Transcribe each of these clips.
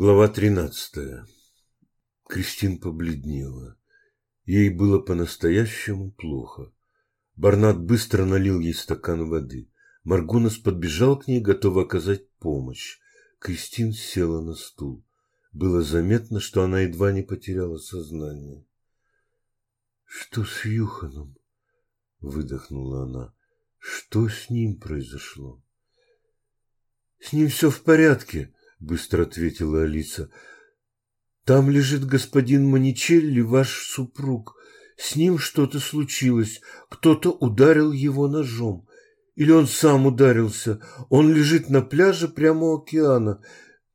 Глава тринадцатая. Кристин побледнела. Ей было по-настоящему плохо. Барнат быстро налил ей стакан воды. Маргунас подбежал к ней, готовый оказать помощь. Кристин села на стул. Было заметно, что она едва не потеряла сознание. «Что с Юханом?» — выдохнула она. «Что с ним произошло?» «С ним все в порядке», — быстро ответила Алиса. «Там лежит господин Маничелли, ваш супруг. С ним что-то случилось. Кто-то ударил его ножом. Или он сам ударился. Он лежит на пляже прямо у океана.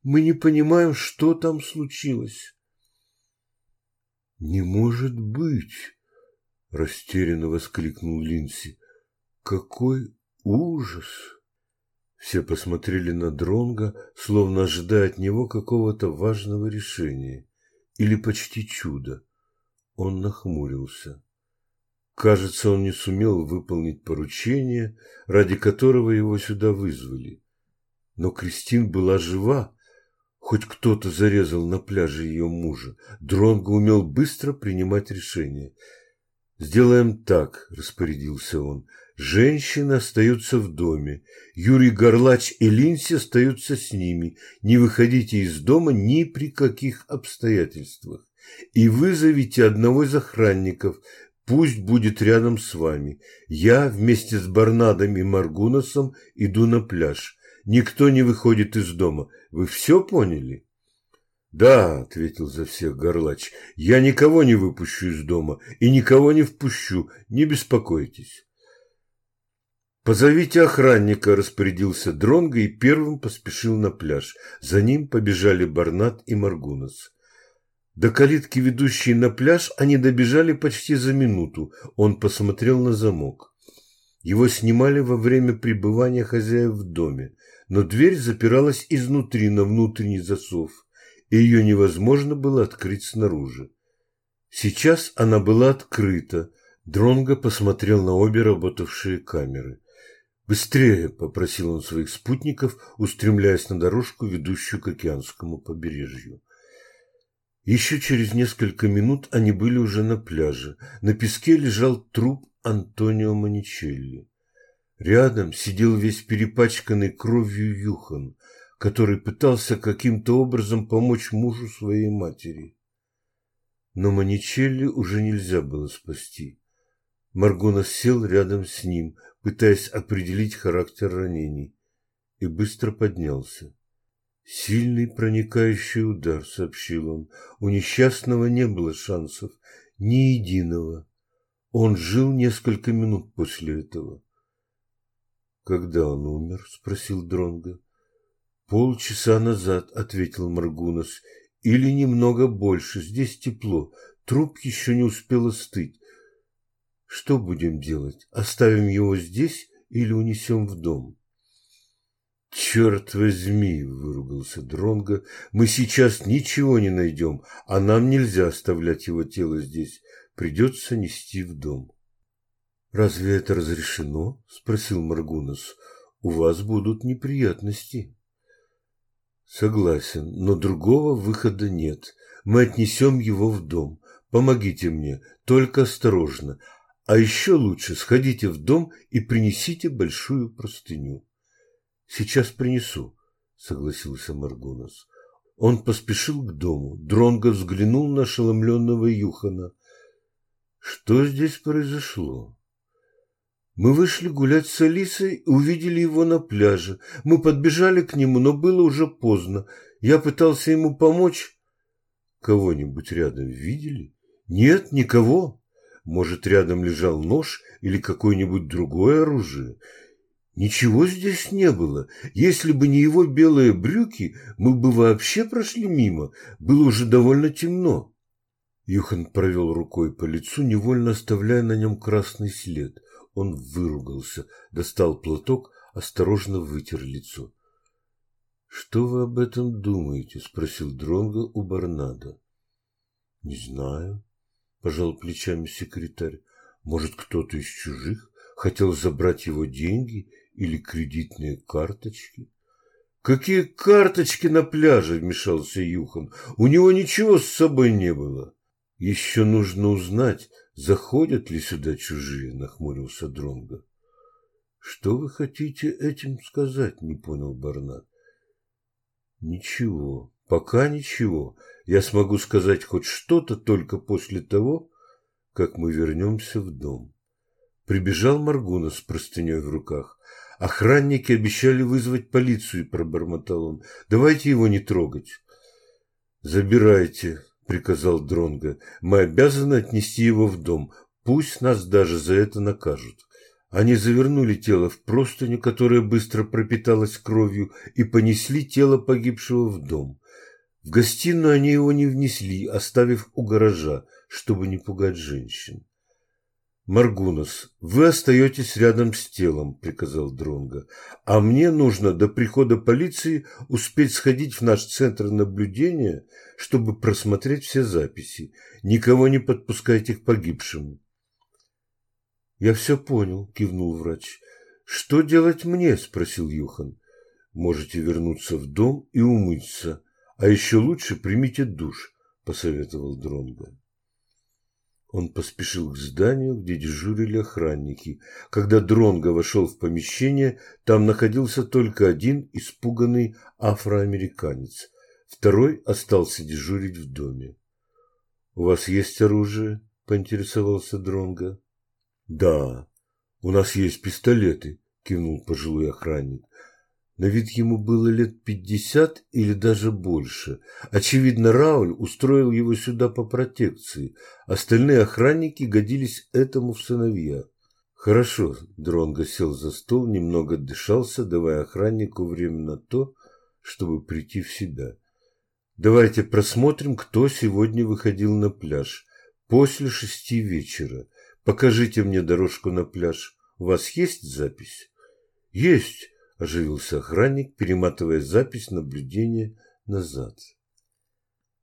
Мы не понимаем, что там случилось». «Не может быть!» — растерянно воскликнул Линси. «Какой ужас!» Все посмотрели на Дронга, словно ожидая от него какого-то важного решения или почти чуда. Он нахмурился. Кажется, он не сумел выполнить поручение, ради которого его сюда вызвали. Но Кристин была жива. Хоть кто-то зарезал на пляже ее мужа. Дронго умел быстро принимать решения. «Сделаем так», — распорядился он. Женщины остаются в доме. Юрий Горлач и Линси остаются с ними. Не выходите из дома ни при каких обстоятельствах. И вызовите одного из охранников. Пусть будет рядом с вами. Я вместе с Барнадом и Маргуносом иду на пляж. Никто не выходит из дома. Вы все поняли? «Да», — ответил за всех Горлач, — «я никого не выпущу из дома и никого не впущу, не беспокойтесь». «Позовите охранника», – распорядился Дронго и первым поспешил на пляж. За ним побежали Барнат и Маргунас. До калитки, ведущей на пляж, они добежали почти за минуту. Он посмотрел на замок. Его снимали во время пребывания хозяев в доме, но дверь запиралась изнутри на внутренний засов, и ее невозможно было открыть снаружи. Сейчас она была открыта. Дронго посмотрел на обе работавшие камеры. «Быстрее!» – попросил он своих спутников, устремляясь на дорожку, ведущую к океанскому побережью. Еще через несколько минут они были уже на пляже. На песке лежал труп Антонио Маничелли. Рядом сидел весь перепачканный кровью Юхан, который пытался каким-то образом помочь мужу своей матери. Но Маничелли уже нельзя было спасти. Маргона сел рядом с ним, пытаясь определить характер ранений, и быстро поднялся. «Сильный проникающий удар», — сообщил он. «У несчастного не было шансов, ни единого. Он жил несколько минут после этого». «Когда он умер?» — спросил Дронго. «Полчаса назад», — ответил Маргунас. «Или немного больше. Здесь тепло. Труп еще не успел остыть. Что будем делать? Оставим его здесь или унесем в дом? «Черт возьми!» – выругался Дронго. «Мы сейчас ничего не найдем, а нам нельзя оставлять его тело здесь. Придется нести в дом». «Разве это разрешено?» – спросил Маргунас. «У вас будут неприятности». «Согласен, но другого выхода нет. Мы отнесем его в дом. Помогите мне, только осторожно. А еще лучше сходите в дом и принесите большую простыню. Сейчас принесу, согласился Маргунас. Он поспешил к дому. Дронго взглянул на ошеломленного Юхана. Что здесь произошло? Мы вышли гулять с Алисой и увидели его на пляже. Мы подбежали к нему, но было уже поздно. Я пытался ему помочь. Кого-нибудь рядом видели? Нет, никого. Может, рядом лежал нож или какое-нибудь другое оружие? Ничего здесь не было. Если бы не его белые брюки, мы бы вообще прошли мимо. Было уже довольно темно. Юхан провел рукой по лицу, невольно оставляя на нем красный след. Он выругался, достал платок, осторожно вытер лицо. «Что вы об этом думаете?» – спросил Дронго у Барнада. «Не знаю», пожал плечами секретарь. Может, кто-то из чужих хотел забрать его деньги или кредитные карточки? «Какие карточки на пляже?» – вмешался Юхан. «У него ничего с собой не было». «Еще нужно узнать, заходят ли сюда чужие», – нахмурился Дронго. «Что вы хотите этим сказать?» – не понял Барнат. «Ничего, пока ничего. Я смогу сказать хоть что-то только после того, как мы вернемся в дом». Прибежал Маргуна с простыней в руках. Охранники обещали вызвать полицию, пробормотал он. Давайте его не трогать. Забирайте, приказал Дронга. Мы обязаны отнести его в дом. Пусть нас даже за это накажут. Они завернули тело в простыню, которая быстро пропиталась кровью, и понесли тело погибшего в дом. В гостиную они его не внесли, оставив у гаража, чтобы не пугать женщин. Маргунас, вы остаетесь рядом с телом, приказал Дронга. А мне нужно до прихода полиции успеть сходить в наш центр наблюдения, чтобы просмотреть все записи. Никого не подпускайте к погибшему. Я все понял, кивнул врач. Что делать мне? спросил Юхан. Можете вернуться в дом и умыться, а еще лучше примите душ, посоветовал Дронга. Он поспешил к зданию, где дежурили охранники. Когда Дронго вошел в помещение, там находился только один испуганный афроамериканец. Второй остался дежурить в доме. «У вас есть оружие?» – поинтересовался Дронго. «Да, у нас есть пистолеты», – кивнул пожилой охранник. На вид ему было лет пятьдесят или даже больше. Очевидно, Рауль устроил его сюда по протекции. Остальные охранники годились этому в сыновья. Хорошо, Дронго сел за стол, немного дышался, давая охраннику время на то, чтобы прийти в себя. Давайте просмотрим, кто сегодня выходил на пляж. После шести вечера. Покажите мне дорожку на пляж. У вас есть запись? Есть. – оживился охранник, перематывая запись наблюдения назад.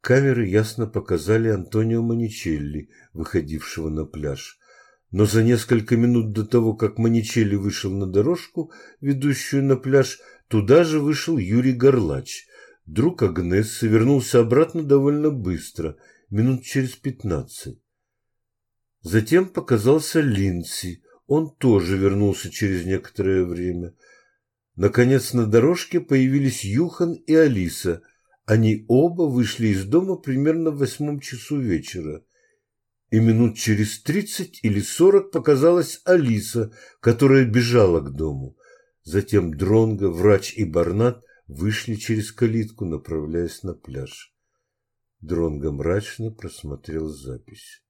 Камеры ясно показали Антонио Маничелли, выходившего на пляж. Но за несколько минут до того, как Маничелли вышел на дорожку, ведущую на пляж, туда же вышел Юрий Горлач. Друг Агнессы вернулся обратно довольно быстро, минут через пятнадцать. Затем показался Линси. Он тоже вернулся через некоторое время – Наконец на дорожке появились Юхан и Алиса. Они оба вышли из дома примерно в восьмом часу вечера. И минут через тридцать или сорок показалась Алиса, которая бежала к дому. Затем Дронго, врач и Барнат вышли через калитку, направляясь на пляж. Дронго мрачно просмотрел запись.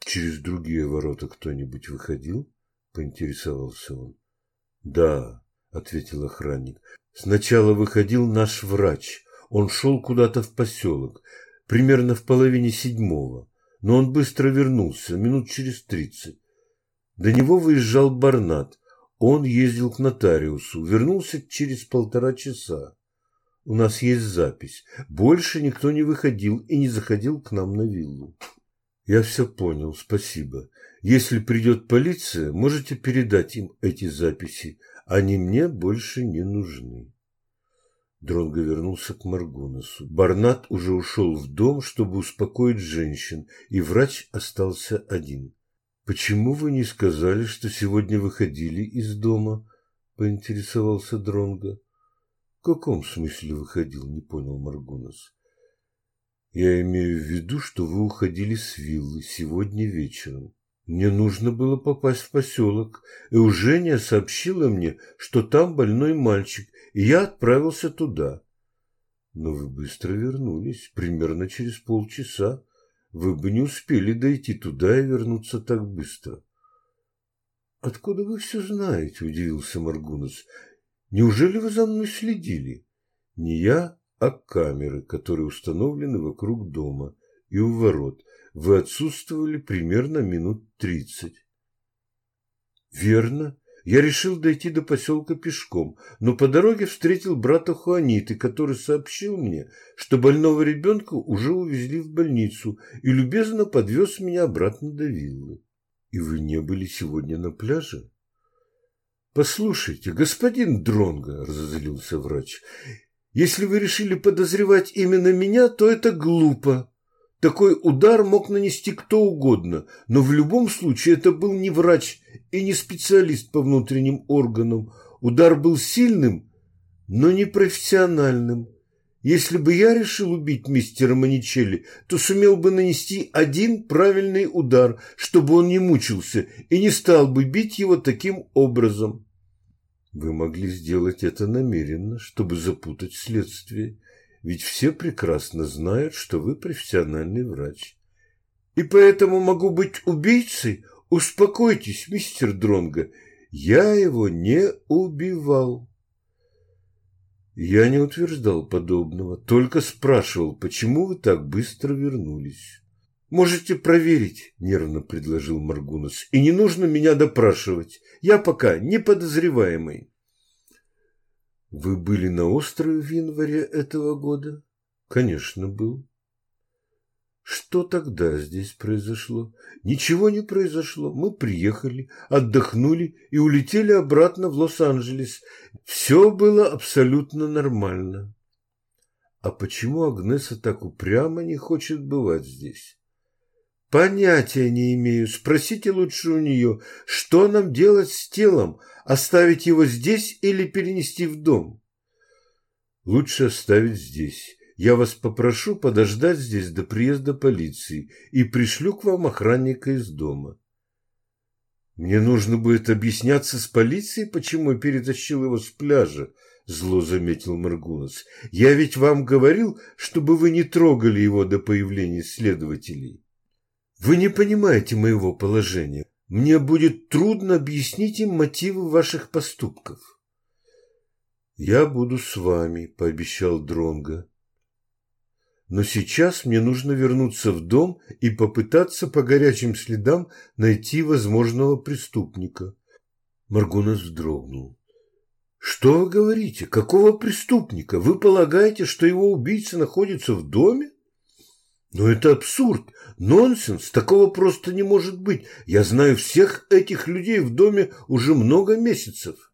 «Через другие ворота кто-нибудь выходил?» – поинтересовался он. «Да, – ответил охранник. «Сначала выходил наш врач. Он шел куда-то в поселок, примерно в половине седьмого. Но он быстро вернулся, минут через тридцать. До него выезжал Барнат. Он ездил к нотариусу, вернулся через полтора часа. У нас есть запись. Больше никто не выходил и не заходил к нам на виллу. Я все понял, спасибо. Если придет полиция, можете передать им эти записи. Они мне больше не нужны. Дронго вернулся к Маргунасу. Барнат уже ушел в дом, чтобы успокоить женщин, и врач остался один. «Почему вы не сказали, что сегодня выходили из дома?» – поинтересовался Дронго. «В каком смысле выходил?» – не понял Маргунас. «Я имею в виду, что вы уходили с виллы сегодня вечером. Мне нужно было попасть в поселок, и Ужения сообщила мне, что там больной мальчик, и я отправился туда. Но вы быстро вернулись, примерно через полчаса. Вы бы не успели дойти туда и вернуться так быстро. Откуда вы все знаете? удивился Маргунас. Неужели вы за мной следили? Не я, а камеры, которые установлены вокруг дома и у ворот вы отсутствовали примерно минут тридцать. Верно. Я решил дойти до поселка пешком, но по дороге встретил брата Хуаниты, который сообщил мне, что больного ребенка уже увезли в больницу и любезно подвез меня обратно до виллы. И вы не были сегодня на пляже? Послушайте, господин Дронго, разозлился врач, если вы решили подозревать именно меня, то это глупо. Такой удар мог нанести кто угодно, но в любом случае это был не врач и не специалист по внутренним органам. Удар был сильным, но не профессиональным. Если бы я решил убить мистера Маничелли, то сумел бы нанести один правильный удар, чтобы он не мучился и не стал бы бить его таким образом. Вы могли сделать это намеренно, чтобы запутать следствие, ведь все прекрасно знают, что вы профессиональный врач. И поэтому могу быть убийцей? Успокойтесь, мистер Дронго, я его не убивал. Я не утверждал подобного, только спрашивал, почему вы так быстро вернулись. Можете проверить, нервно предложил Маргунас. И не нужно меня допрашивать. Я пока не подозреваемый. Вы были на острове в январе этого года? Конечно, был. Что тогда здесь произошло? Ничего не произошло. Мы приехали, отдохнули и улетели обратно в Лос-Анджелес. Все было абсолютно нормально. А почему Агнеса так упрямо не хочет бывать здесь? Понятия не имею. Спросите лучше у нее, что нам делать с телом? Оставить его здесь или перенести в дом? Лучше оставить здесь. Я вас попрошу подождать здесь до приезда полиции и пришлю к вам охранника из дома. Мне нужно будет объясняться с полицией, почему я перетащил его с пляжа, зло заметил Маргунас. Я ведь вам говорил, чтобы вы не трогали его до появления следователей. Вы не понимаете моего положения. Мне будет трудно объяснить им мотивы ваших поступков. Я буду с вами, пообещал Дронга но сейчас мне нужно вернуться в дом и попытаться по горячим следам найти возможного преступника. Маргунас вздрогнул. Что вы говорите? Какого преступника? Вы полагаете, что его убийца находится в доме? Но это абсурд, нонсенс, такого просто не может быть. Я знаю всех этих людей в доме уже много месяцев.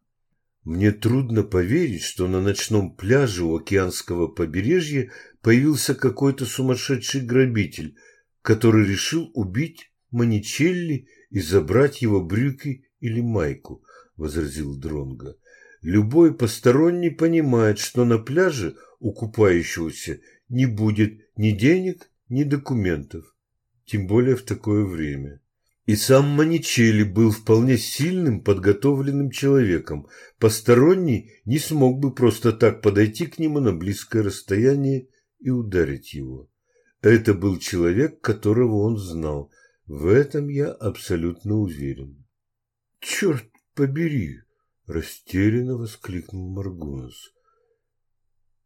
Мне трудно поверить, что на ночном пляже у океанского побережья появился какой-то сумасшедший грабитель, который решил убить Маничелли и забрать его брюки или майку, возразил Дронго. Любой посторонний понимает, что на пляже у купающегося не будет ни денег, ни документов, тем более в такое время. И сам Маничелли был вполне сильным, подготовленным человеком. Посторонний не смог бы просто так подойти к нему на близкое расстояние и ударить его. Это был человек, которого он знал. В этом я абсолютно уверен. «Черт побери!» – растерянно воскликнул Маргунас.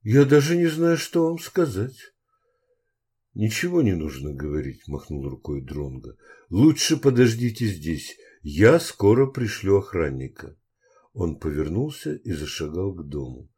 «Я даже не знаю, что вам сказать». «Ничего не нужно говорить», – махнул рукой Дронга. «Лучше подождите здесь. Я скоро пришлю охранника». Он повернулся и зашагал к дому.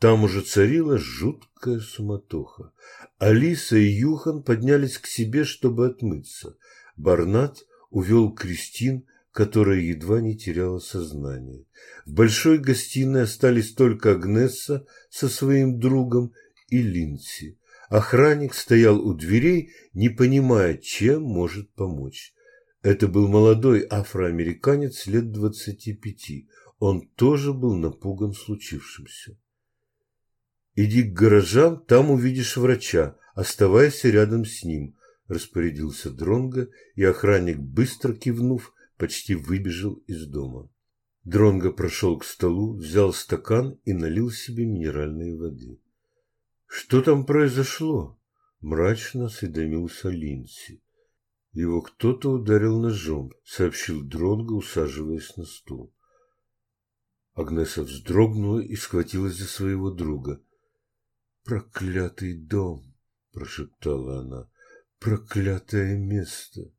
Там уже царила жуткая суматоха. Алиса и Юхан поднялись к себе, чтобы отмыться. Барнат увел Кристин, которая едва не теряла сознание. В большой гостиной остались только Агнесса со своим другом и Линси. Охранник стоял у дверей, не понимая, чем может помочь. Это был молодой афроамериканец лет двадцати пяти. Он тоже был напуган случившимся. «Иди к гаражам, там увидишь врача. Оставайся рядом с ним», – распорядился Дронго, и охранник, быстро кивнув, почти выбежал из дома. Дронго прошел к столу, взял стакан и налил себе минеральной воды. Что там произошло? Мрачно осведомился Линси. Его кто-то ударил ножом, сообщил Дронго, усаживаясь на стул. Агнеса вздрогнула и схватилась за своего друга. «Проклятый дом!» – прошептала она. «Проклятое место!»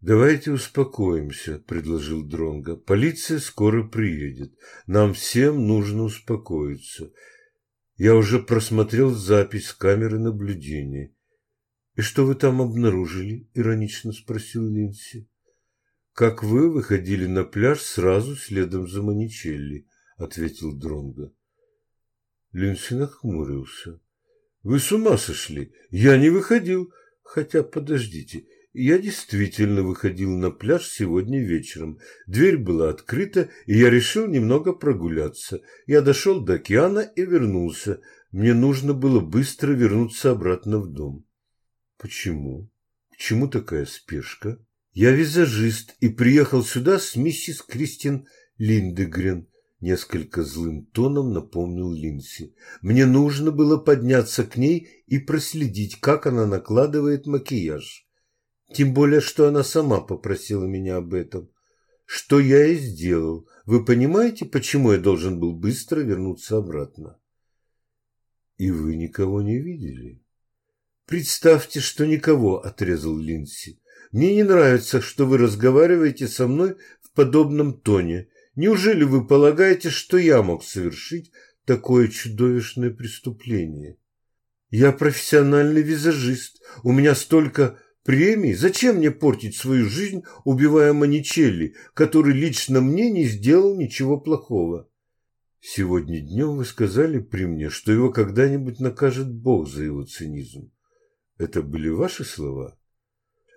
«Давайте успокоимся», – предложил Дронго. «Полиция скоро приедет. Нам всем нужно успокоиться. Я уже просмотрел запись камеры наблюдения. И что вы там обнаружили? Иронично спросил Линси. как вы выходили на пляж сразу следом за Маничелли, ответил Дронго. Линси нахмурился. Вы с ума сошли? Я не выходил. Хотя, подождите, я действительно выходил на пляж сегодня вечером. Дверь была открыта, и я решил немного прогуляться. Я дошел до океана и вернулся. Мне нужно было быстро вернуться обратно в дом. Почему? Почему такая спешка? Я визажист и приехал сюда с миссис Кристин Линдегрен. Несколько злым тоном напомнил Линси. Мне нужно было подняться к ней и проследить, как она накладывает макияж. Тем более, что она сама попросила меня об этом. Что я и сделал. Вы понимаете, почему я должен был быстро вернуться обратно? И вы никого не видели? Представьте, что никого, отрезал Линси. Мне не нравится, что вы разговариваете со мной в подобном тоне. Неужели вы полагаете, что я мог совершить такое чудовищное преступление? Я профессиональный визажист. У меня столько премий? Зачем мне портить свою жизнь, убивая Маничелли, который лично мне не сделал ничего плохого? Сегодня днем вы сказали при мне, что его когда-нибудь накажет Бог за его цинизм. Это были ваши слова?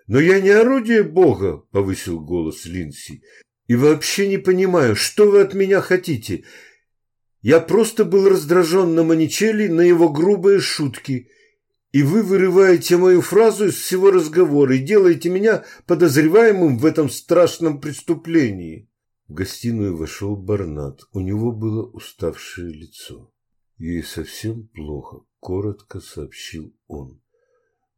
Но я не орудие Бога, повысил голос Линси. И вообще не понимаю, что вы от меня хотите. Я просто был раздражен на Маничелли, на его грубые шутки – и вы вырываете мою фразу из всего разговора и делаете меня подозреваемым в этом страшном преступлении. В гостиную вошел Барнат. У него было уставшее лицо. Ей совсем плохо, коротко сообщил он.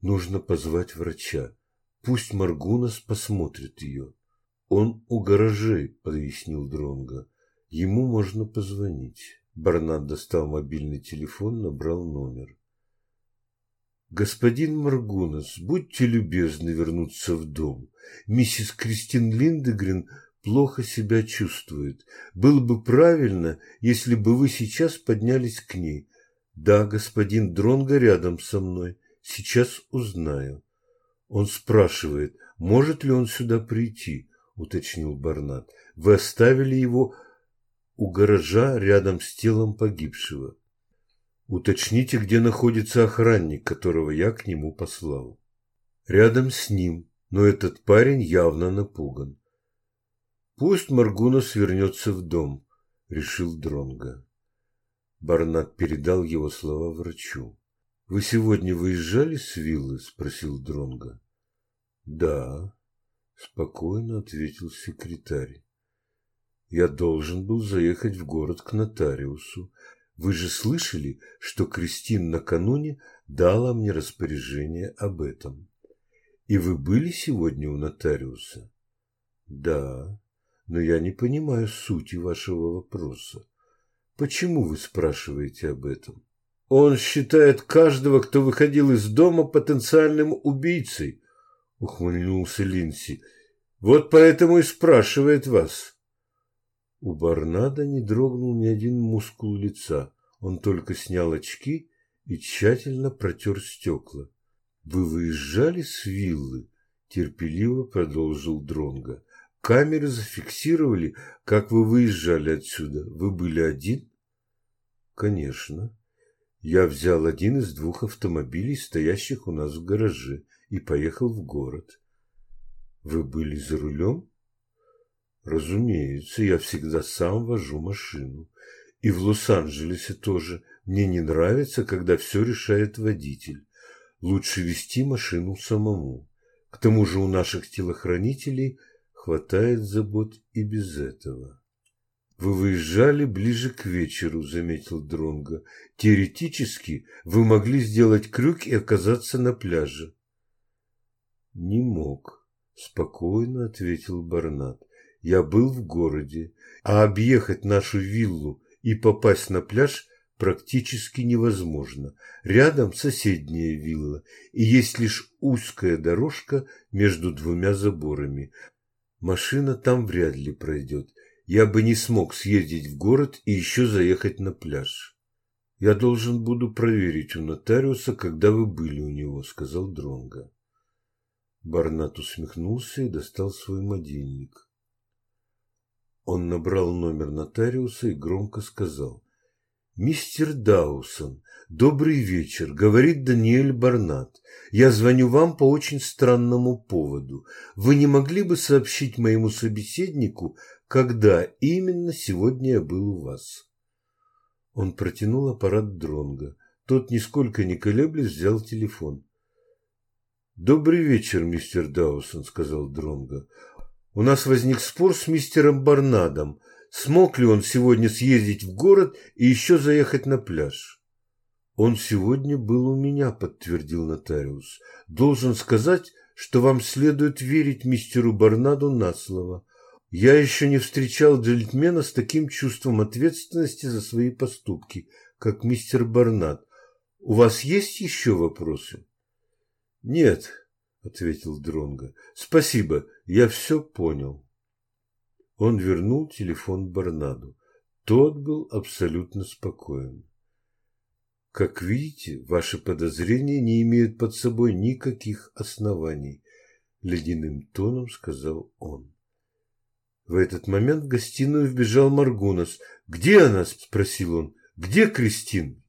Нужно позвать врача. Пусть Маргунас посмотрит ее. Он у гаражей, пояснил Дронга. Ему можно позвонить. Барнат достал мобильный телефон, набрал номер. «Господин Маргунас, будьте любезны вернуться в дом. Миссис Кристин Линдегрен плохо себя чувствует. Было бы правильно, если бы вы сейчас поднялись к ней. Да, господин Дронго рядом со мной. Сейчас узнаю». Он спрашивает, может ли он сюда прийти, уточнил Барнат. Вы оставили его у гаража рядом с телом погибшего. Уточните, где находится охранник, которого я к нему послал. Рядом с ним, но этот парень явно напуган. Пусть Маргунос вернется в дом, решил Дронга. Барнак передал его слова врачу. Вы сегодня выезжали с виллы? спросил Дронга. Да, спокойно ответил секретарь. Я должен был заехать в город к нотариусу, вы же слышали, что Кристин накануне дала мне распоряжение об этом. И вы были сегодня у нотариуса? Да, но я не понимаю сути вашего вопроса. Почему вы спрашиваете об этом? Он считает каждого, кто выходил из дома, потенциальным убийцей, ухмыльнулся Линси. Вот поэтому и спрашивает вас. У Барнада не дрогнул ни один мускул лица. Он только снял очки и тщательно протер стекла. «Вы выезжали с виллы?» – терпеливо продолжил Дронга. «Камеры зафиксировали, как вы выезжали отсюда. Вы были один?» «Конечно. Я взял один из двух автомобилей, стоящих у нас в гараже, и поехал в город». «Вы были за рулем?» Разумеется, я всегда сам вожу машину. И в Лос-Анджелесе тоже. Мне не нравится, когда все решает водитель. Лучше вести машину самому. К тому же у наших телохранителей хватает забот и без этого. Вы выезжали ближе к вечеру, заметил Дронго. Теоретически вы могли сделать крюк и оказаться на пляже. Не мог, спокойно ответил Барнат. Я был в городе, а объехать нашу виллу и попасть на пляж практически невозможно. Рядом соседняя вилла, и есть лишь узкая дорожка между двумя заборами. Машина там вряд ли пройдет. Я бы не смог съездить в город и еще заехать на пляж. Я должен буду проверить у нотариуса, когда вы были у него, сказал Дронга. Барнат усмехнулся и достал свой мобильник. Он набрал номер нотариуса и громко сказал. «Мистер Даусон, добрый вечер, говорит Даниэль Барнат. Я звоню вам по очень странному поводу. Вы не могли бы сообщить моему собеседнику, когда именно сегодня я был у вас?» Он протянул аппарат Дронга. Тот, нисколько не колеблясь, взял телефон. «Добрый вечер, мистер Даусон», — сказал Дронго. «У нас возник спор с мистером Барнадом. Смог ли он сегодня съездить в город и еще заехать на пляж?» «Он сегодня был у меня», — подтвердил нотариус. «Должен сказать, что вам следует верить мистеру Барнаду на слово. Я еще не встречал джентльмена с таким чувством ответственности за свои поступки, как мистер Барнад. У вас есть еще вопросы?» «Нет», — ответил Дронго. «Спасибо, я все понял». Он вернул телефон Барнаду. Тот был абсолютно спокоен. «Как видите, ваши подозрения не имеют под собой никаких оснований», — ледяным тоном сказал он. В этот момент в гостиную вбежал Маргунас. «Где она?» — спросил он. «Где Кристин?